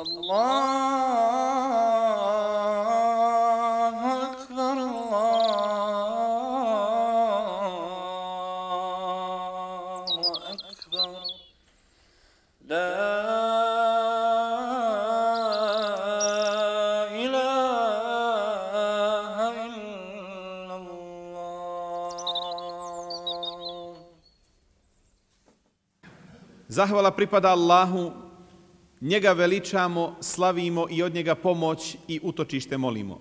الله أكبر الله أكبر لا إله إلا الله Zahvala pripada Allahu njega veličamo, slavimo i od njega pomoć i utočište molimo.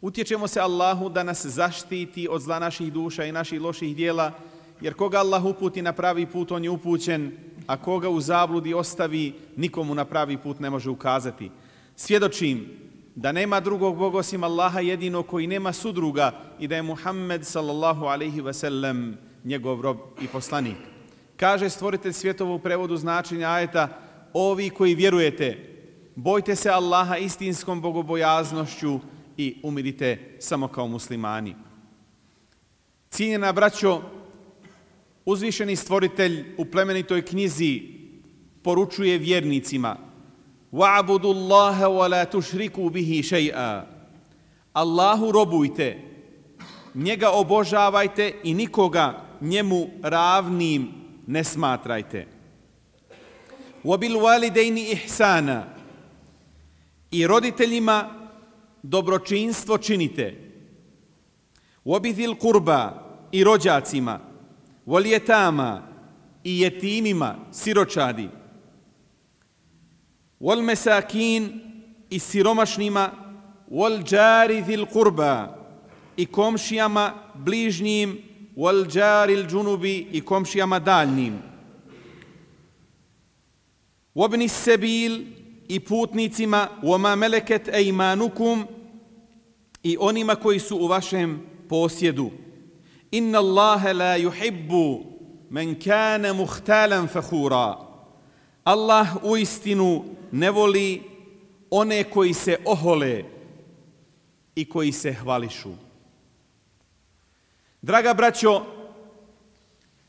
Utječemo se Allahu da nas zaštiti od zla naših duša i naših loših dijela, jer koga Allah uputi na pravi put, on je upućen, a koga u zabludi ostavi, nikomu na pravi put ne može ukazati. Svjedočim da nema drugog Boga osim Allaha jedino koji nema sudruga i da je Muhammed sallallahu alaihi ve sellem njegov rob i poslanik. Kaže stvoritelj svjetova u prevodu značenja ajeta, ovi koji vjerujete, bojte se Allaha istinskom bogobojaznošću i umirite samo kao muslimani. Cijenjena braćo, uzvišeni stvoritelj u plemenitoj knjizi poručuje vjernicima وَعْبُدُ اللَّهَ وَلَا تُشْرِكُوا بِهِ شَيْئًا Allahu robujte, njega obožavajte i nikoga njemu ravnim ne smatrajte. وَبِلْ وَالِدَيْنِ إِحْسَانًا I roditeljima dobročinstvo činite. وَبِذِلْ قُرْبَا I rođacima. وَلْيَتَامَا I jetimima, siročadi. وَالْمَسَاكِينَ I siromašnima. وَالْجَارِ ذِلْ قُرْبَا I komšijama, bližnjim, wal jaril junubi i komšijama daljnim. وابن السبيل i putnicima wama meleket ejmanukum i onima koji su u vašem posjedu. Inna Allaha la yuhibbu man kana muhtalan fakhura Allah u istinu ne voli one koji se ohole i koji se hvališu. Draga braćo,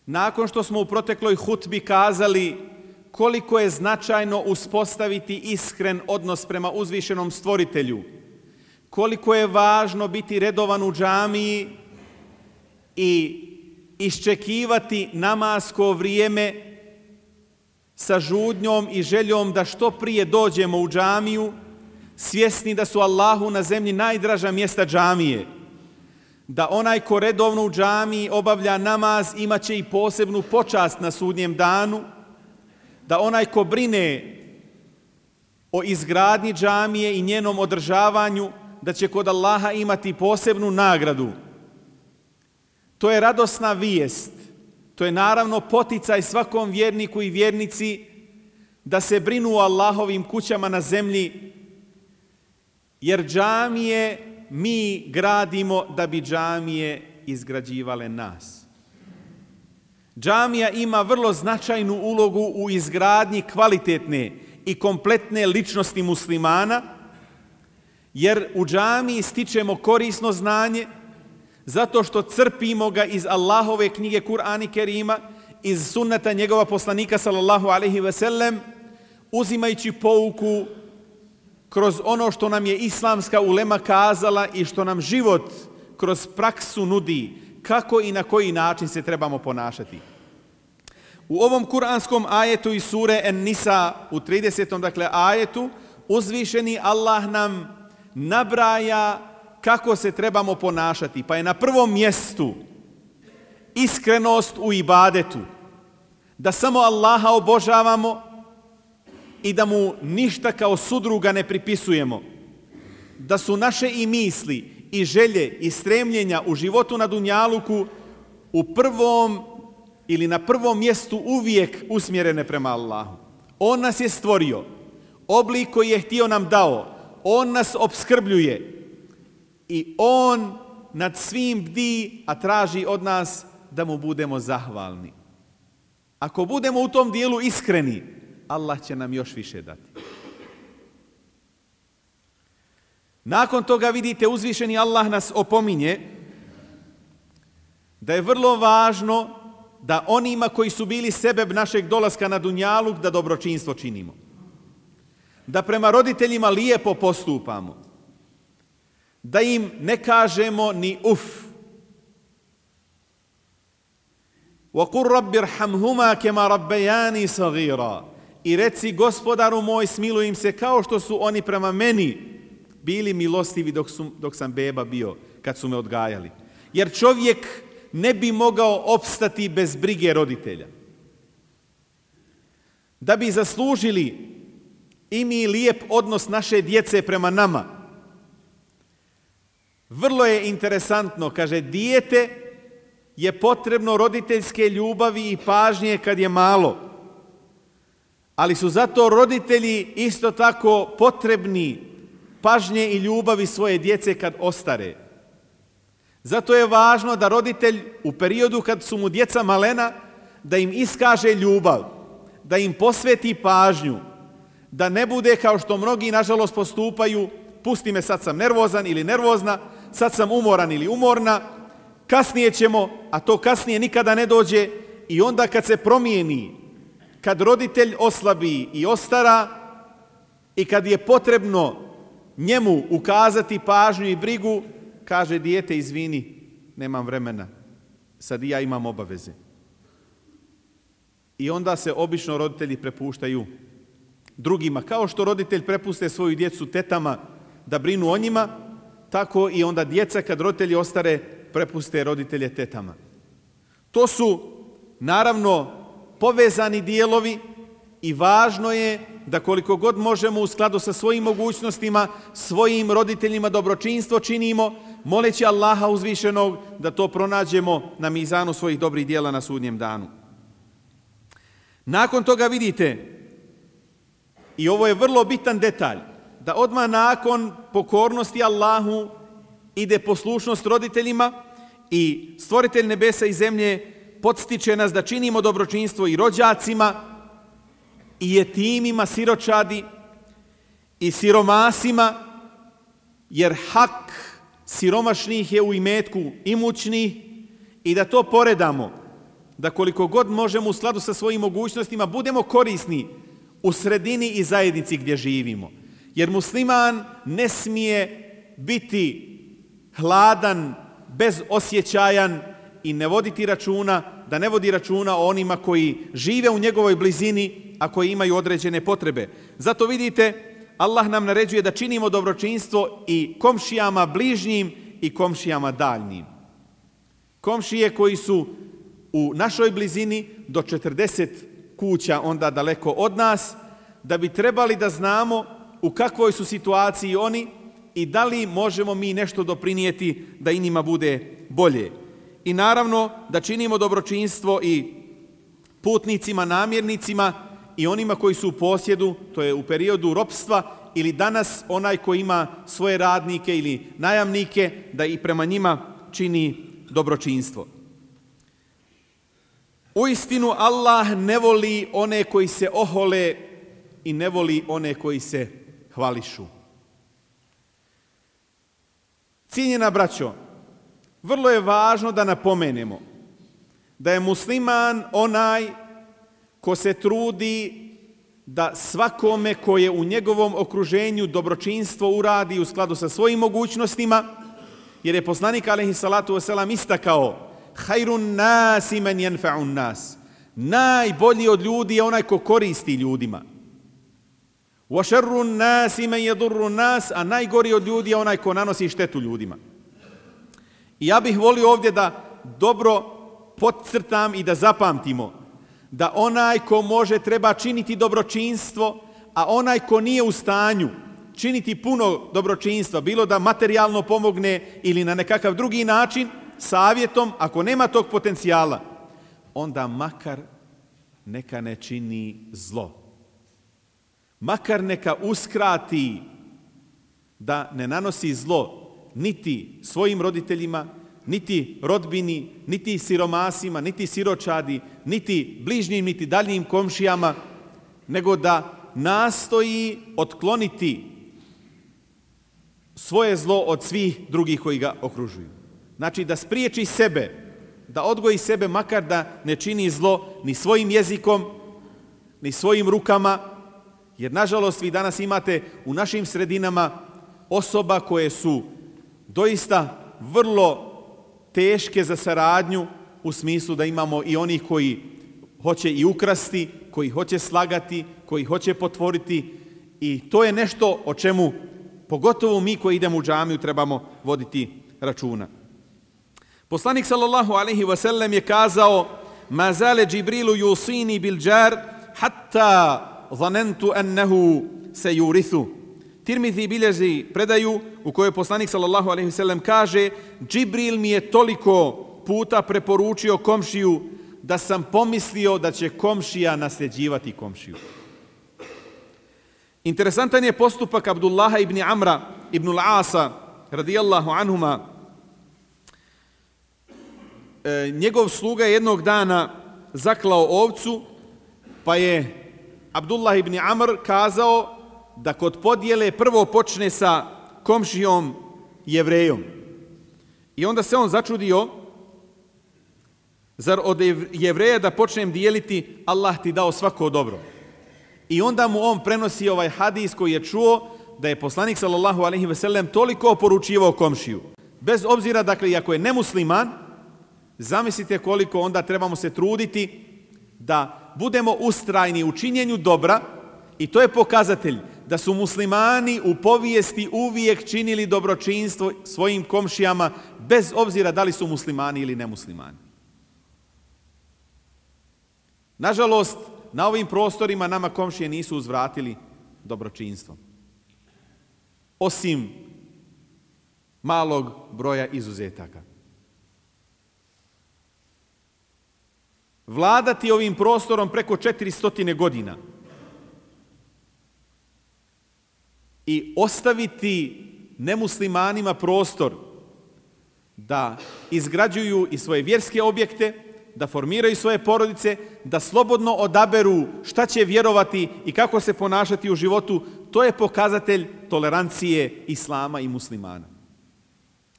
nakon što smo u protekloj hutbi kazali koliko je značajno uspostaviti iskren odnos prema uzvišenom stvoritelju, koliko je važno biti redovan u džamiji i iščekivati namasko vrijeme sa žudnjom i željom da što prije dođemo u džamiju, svjesni da su Allahu na zemlji najdraža mjesta džamije – da onaj ko redovno u džamiji obavlja namaz imaće i posebnu počast na sudnjem danu, da onaj ko brine o izgradnji džamije i njenom održavanju, da će kod Allaha imati posebnu nagradu. To je radosna vijest. To je naravno poticaj svakom vjerniku i vjernici da se brinu o Allahovim kućama na zemlji, jer džamije mi gradimo da bi džamije izgrađivale nas. Džamija ima vrlo značajnu ulogu u izgradnji kvalitetne i kompletne ličnosti muslimana, jer u džamiji stičemo korisno znanje, zato što crpimo ga iz Allahove knjige Kur'ani Kerima, iz sunnata njegova poslanika sallallahu alaihi ve sellem, uzimajući pouku kroz ono što nam je islamska ulema kazala i što nam život kroz praksu nudi, kako i na koji način se trebamo ponašati. U ovom kuranskom ajetu iz sure En-Nisa u 30. dakle ajetu uzvišeni Allah nam nabraja kako se trebamo ponašati. Pa je na prvom mjestu iskrenost u ibadetu. Da samo Allaha obožavamo, i da mu ništa kao sudruga ne pripisujemo. Da su naše i misli i želje i stremljenja u životu na Dunjaluku u prvom ili na prvom mjestu uvijek usmjerene prema Allahu. On nas je stvorio, oblik koji je htio nam dao, on nas obskrbljuje i on nad svim bdi, a traži od nas da mu budemo zahvalni. Ako budemo u tom dijelu iskreni, Allah će nam još više dati. Nakon toga vidite uzvišeni Allah nas opominje da je vrlo važno da onima koji su bili sebeb našeg dolaska na Dunjaluk da dobročinstvo činimo. da prema roditeljima lijepo postupamo, da im ne kažemo ni uf. وَقُرْ رَبِّ رْحَمْهُمَا كَمَا رَبَّيَانِ صَغِيرًا I reci, gospodaru moj, smilujem se kao što su oni prema meni bili milostivi dok, su, dok sam beba bio, kad su me odgajali. Jer čovjek ne bi mogao opstati bez brige roditelja. Da bi zaslužili i mi lijep odnos naše djece prema nama. Vrlo je interesantno, kaže, dijete je potrebno roditeljske ljubavi i pažnje kad je malo. Ali su zato roditelji isto tako potrebni pažnje i ljubavi svoje djece kad ostare. Zato je važno da roditelj u periodu kad su mu djeca malena, da im iskaže ljubav, da im posveti pažnju, da ne bude kao što mnogi nažalost postupaju, pusti me sad sam nervozan ili nervozna, sad sam umoran ili umorna, kasnije ćemo, a to kasnije nikada ne dođe. I onda kad se promijeni, kad roditelj oslabi i ostara i kad je potrebno njemu ukazati pažnju i brigu, kaže dijete, izvini, nemam vremena, sad i ja imam obaveze. I onda se obično roditelji prepuštaju drugima. Kao što roditelj prepuste svoju djecu tetama da brinu o njima, tako i onda djeca kad roditelji ostare prepuste roditelje tetama. To su naravno povezani dijelovi i važno je da koliko god možemo u skladu sa svojim mogućnostima, svojim roditeljima dobročinstvo činimo, moleći Allaha uzvišenog da to pronađemo na mizanu svojih dobrih dijela na sudnjem danu. Nakon toga vidite, i ovo je vrlo bitan detalj, da odmah nakon pokornosti Allahu ide poslušnost roditeljima i stvoritelj nebesa i zemlje podstiče nas da činimo dobročinstvo i rođacima i jetimima, siročadi i siromasima, jer hak siromašnih je u imetku imućnih i da to poredamo, da koliko god možemo u skladu sa svojim mogućnostima budemo korisni u sredini i zajednici gdje živimo. Jer musliman ne smije biti hladan, bezosjećajan i ne voditi računa, da ne vodi računa o onima koji žive u njegovoj blizini, a koji imaju određene potrebe. Zato vidite, Allah nam naređuje da činimo dobročinstvo i komšijama bližnjim i komšijama daljnim. Komšije koji su u našoj blizini do 40 kuća onda daleko od nas, da bi trebali da znamo u kakvoj su situaciji oni i da li možemo mi nešto doprinijeti da inima njima bude bolje. I naravno da činimo dobročinstvo i putnicima, namjernicima i onima koji su u posjedu, to je u periodu ropstva ili danas onaj koji ima svoje radnike ili najamnike, da i prema njima čini dobročinstvo. U istinu Allah ne voli one koji se ohole i ne voli one koji se hvališu. Cijenjena braćo, vrlo je važno da napomenemo da je musliman onaj ko se trudi da svakome koje u njegovom okruženju dobročinstvo uradi u skladu sa svojim mogućnostima, jer je poslanik alaihi salatu wasalam istakao hajrun nas imen jenfa'un nas. Najbolji od ljudi je onaj ko koristi ljudima. Wa šerrun nas imen jedurrun nas, a najgori od ljudi je onaj ko nanosi štetu ljudima. I ja bih volio ovdje da dobro podcrtam i da zapamtimo da onaj ko može treba činiti dobročinstvo, a onaj ko nije u stanju činiti puno dobročinstva, bilo da materijalno pomogne ili na nekakav drugi način, savjetom, ako nema tog potencijala, onda makar neka ne čini zlo. Makar neka uskrati da ne nanosi zlo niti svojim roditeljima, niti rodbini, niti siromasima, niti siročadi, niti bližnjim, niti daljnjim komšijama, nego da nastoji otkloniti svoje zlo od svih drugih koji ga okružuju. Znači da spriječi sebe, da odgoji sebe makar da ne čini zlo ni svojim jezikom, ni svojim rukama, Jer, nažalost, vi danas imate u našim sredinama osoba koje su doista vrlo teške za saradnju u smislu da imamo i onih koji hoće i ukrasti, koji hoće slagati, koji hoće potvoriti i to je nešto o čemu pogotovo mi koji idemo u džamiju trebamo voditi računa. Poslanik sallallahu alaihi wa sellem je kazao Ma zale Džibrilu yusini bil džar hatta zanentu ennehu se Tirmidhi Tirmizi bilježi predaju u kojoj poslanik sallallahu alejhi ve sellem kaže Džibril mi je toliko puta preporučio komšiju da sam pomislio da će komšija nasljeđivati komšiju. Interesantan je postupak Abdullaha ibn Amra ibn Al-Asa radijallahu anhuma. E, njegov sluga je jednog dana zaklao ovcu, pa je Abdullah ibn Amr kazao da kod podjele prvo počne sa komšijom jevrejom. I onda se on začudio, zar od jevreja da počnem dijeliti, Allah ti dao svako dobro. I onda mu on prenosi ovaj hadis koji je čuo da je poslanik sallallahu alejhi ve sellem toliko oporučivao komšiju. Bez obzira dakle ako je nemusliman, zamislite koliko onda trebamo se truditi da budemo ustrajni u činjenju dobra i to je pokazatelj da su muslimani u povijesti uvijek činili dobročinstvo svojim komšijama bez obzira da li su muslimani ili nemuslimani. Nažalost, na ovim prostorima nama komšije nisu uzvratili dobročinstvom. Osim malog broja izuzetaka. Vladati ovim prostorom preko 400 godina i ostaviti nemuslimanima prostor da izgrađuju i svoje vjerske objekte, da formiraju svoje porodice, da slobodno odaberu šta će vjerovati i kako se ponašati u životu, to je pokazatelj tolerancije islama i muslimana.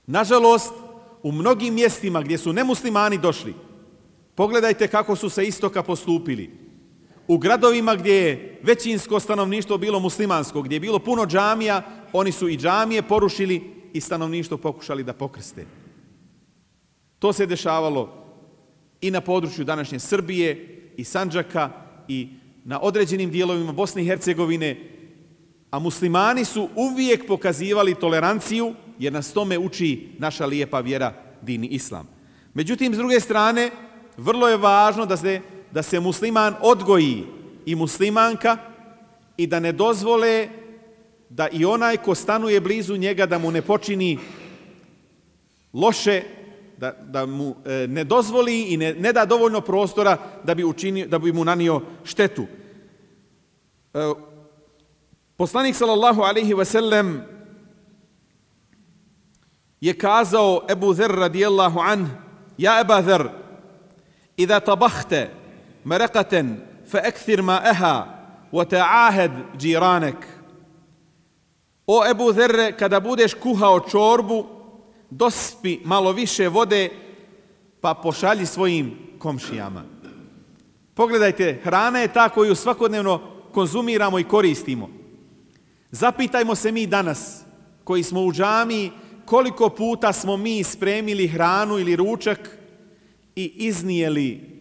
Nažalost, u mnogim mjestima gdje su nemuslimani došli, pogledajte kako su se istoka postupili. U gradovima gdje je većinsko stanovništvo bilo muslimansko, gdje je bilo puno džamija, oni su i džamije porušili i stanovništvo pokušali da pokrste. To se dešavalo i na području današnje Srbije i Sanđaka i na određenim dijelovima Bosne i Hercegovine, a muslimani su uvijek pokazivali toleranciju jer nas tome uči naša lijepa vjera dini islam. Međutim, s druge strane, vrlo je važno da se, da se musliman odgoji i muslimanka i da ne dozvole da i onaj ko stanuje blizu njega da mu ne počini loše da, da mu e, ne dozvoli i ne, ne da dovoljno prostora da bi, učinio, da bi mu nanio štetu. E, poslanik sallallahu alaihi ve sellem je kazao Ebu Zer radijallahu an Ja Eba Zer idha tabahte مرقة fa ماءها وتعاهد جيرانك wa O Ebu Zerre, kada budeš kuhao čorbu dospi malo više vode, pa pošalji svojim komšijama. Pogledajte, hrana je ta koju svakodnevno konzumiramo i koristimo. Zapitajmo se mi danas, koji smo u džami, koliko puta smo mi spremili hranu ili ručak i iznijeli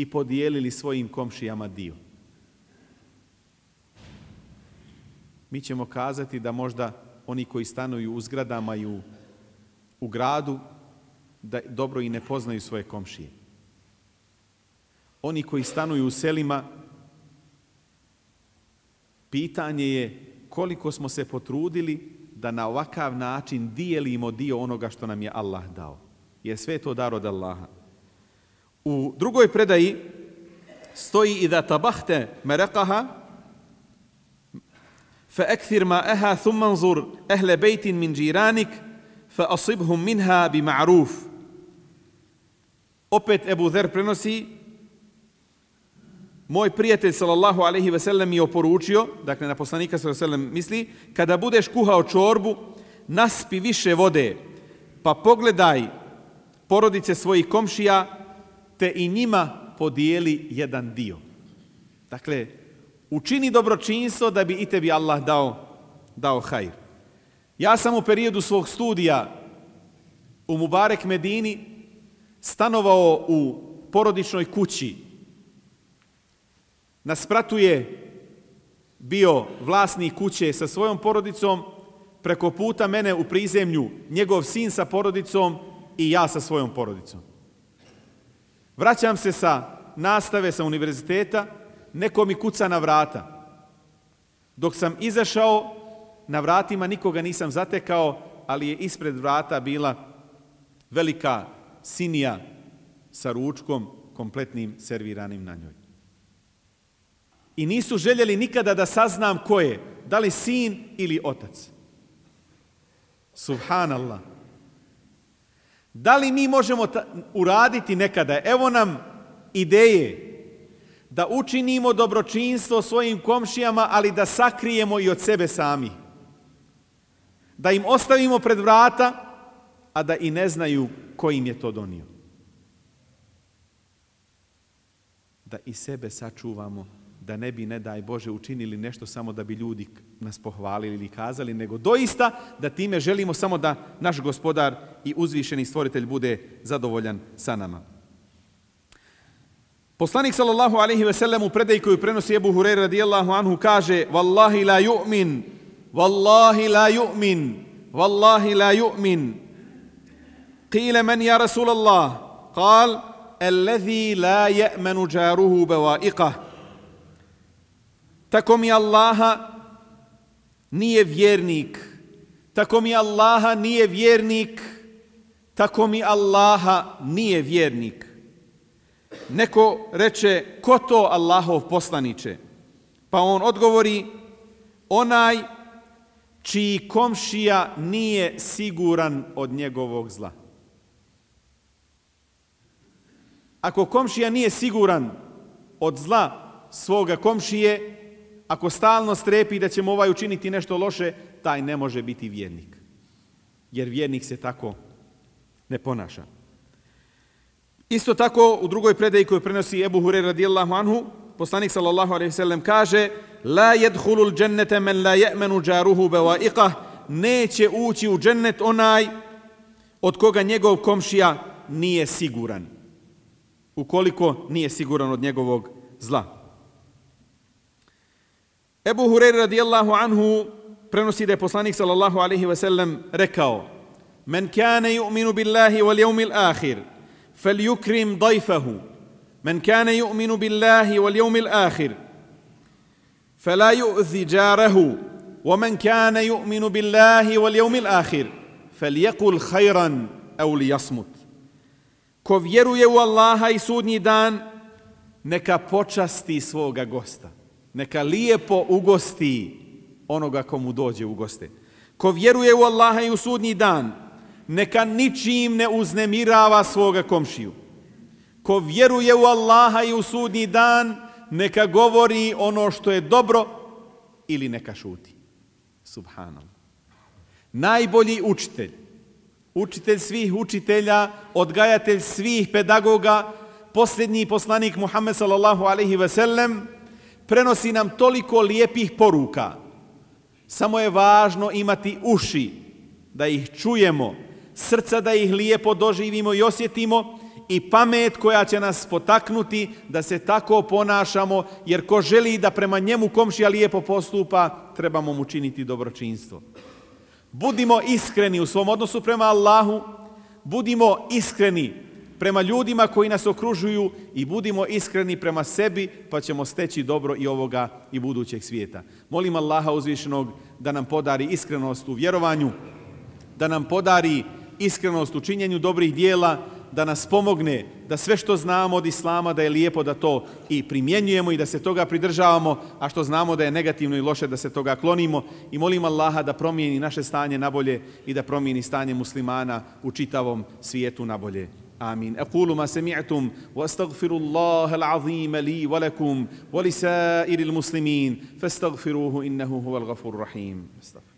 i podijelili svojim komšijama dio. Mi ćemo kazati da možda oni koji stanuju u zgradama i u u gradu da dobro i ne poznaju svoje komšije. Oni koji stanuju u selima, pitanje je koliko smo se potrudili da na ovakav način dijelimo dio onoga što nam je Allah dao. Jer sve to dar od Allaha. U drugoj predaji stoji i da tabahte merekaha fa ekthir ma eha thummanzur ehle bejtin min džiranik fa asibhum minha bi ma'ruf. Opet Ebu Zer prenosi, moj prijatelj sallallahu alejhi ve sellem je oporučio, dakle na poslanika sallallahu alejhi ve sellem misli, kada budeš kuhao čorbu, naspi više vode, pa pogledaj porodice svojih komšija, te i njima podijeli jedan dio. Dakle, Učini dobročinstvo da bi i tebi Allah dao, dao hajr. Ja sam u periodu svog studija u Mubarek Medini stanovao u porodičnoj kući. Na spratu je bio vlasnik kuće sa svojom porodicom, preko puta mene u prizemlju njegov sin sa porodicom i ja sa svojom porodicom. Vraćam se sa nastave sa univerziteta, neko mi kuca na vrata. Dok sam izašao, na vratima nikoga nisam zatekao, ali je ispred vrata bila velika sinija sa ručkom kompletnim serviranim na njoj. I nisu željeli nikada da saznam ko je, da li sin ili otac. Subhanallah. Da li mi možemo uraditi nekada? Evo nam ideje da učinimo dobročinstvo svojim komšijama, ali da sakrijemo i od sebe sami. Da im ostavimo pred vrata, a da i ne znaju ko im je to donio. Da i sebe sačuvamo, da ne bi, ne daj Bože, učinili nešto samo da bi ljudi nas pohvalili ili kazali, nego doista da time želimo samo da naš gospodar i uzvišeni stvoritelj bude zadovoljan sa nama. Poslanik sallallahu alaihi ve sellem u predaj koju prenosi Ebu Hureyre radijallahu anhu kaže Wallahi la yu'min, Wallahi la yu'min, Wallahi la yu'min. Qile men ja Rasulallah, kal, Alladhi la je'menu jaruhu beva'iqah. Tako mi Allaha nije vjernik. Tako mi Allaha nije vjernik. Tako mi Allaha nije vjernik. Neko reče, ko to Allahov poslaniče? Pa on odgovori, onaj čiji komšija nije siguran od njegovog zla. Ako komšija nije siguran od zla svoga komšije, ako stalno strepi da će mu ovaj učiniti nešto loše, taj ne može biti vjernik. Jer vjernik se tako ne ponaša. Isto tako u drugoj predaji koju prenosi Ebu Hureyre radijallahu anhu, poslanik sallallahu alaihi sallam kaže La jedhulul džennete men la je'menu džaruhu beva iqah neće ući u džennet onaj od koga njegov komšija nije siguran. Ukoliko nije siguran od njegovog zla. Ebu Hureyre radijallahu anhu prenosi da je poslanik sallallahu alaihi wa sallam rekao Men kane yu'minu billahi wal jevmil ahir فليكرم ضيفه من كان يؤمن بالله واليوم الاخر فلا يؤذي جاره ومن كان يؤمن بالله واليوم الاخر فليقل خيرا او ليصمت ko vjeruje u Allaha i sudnji dan, neka počasti svoga gosta. Neka lijepo ugosti onoga komu dođe u goste. Ko vjeruje u Allaha i u sudnji dan, neka ničim ne uznemirava svoga komšiju. Ko vjeruje u Allaha i u sudnji dan, neka govori ono što je dobro ili neka šuti. Subhanallah. Najbolji učitelj, učitelj svih učitelja, odgajatelj svih pedagoga, posljednji poslanik Muhammed sallallahu alaihi ve sellem, prenosi nam toliko lijepih poruka. Samo je važno imati uši da ih čujemo, srca da ih lijepo doživimo i osjetimo i pamet koja će nas potaknuti da se tako ponašamo, jer ko želi da prema njemu komšija lijepo postupa, trebamo mu činiti dobročinstvo. Budimo iskreni u svom odnosu prema Allahu, budimo iskreni prema ljudima koji nas okružuju i budimo iskreni prema sebi, pa ćemo steći dobro i ovoga i budućeg svijeta. Molim Allaha uzvišenog da nam podari iskrenost u vjerovanju, da nam podari iskrenost u činjenju dobrih dijela, da nas pomogne da sve što znamo od Islama da je lijepo da to i primjenjujemo i da se toga pridržavamo, a što znamo da je negativno i loše da se toga klonimo i molim Allaha da promijeni naše stanje na bolje i da promijeni stanje muslimana u čitavom svijetu na bolje. آمين. أقول ما سمعتم وأستغفر الله العظيم لي ولكم ولسائر المسلمين فاستغفروه إنه هو الغفور الرحيم. استغفر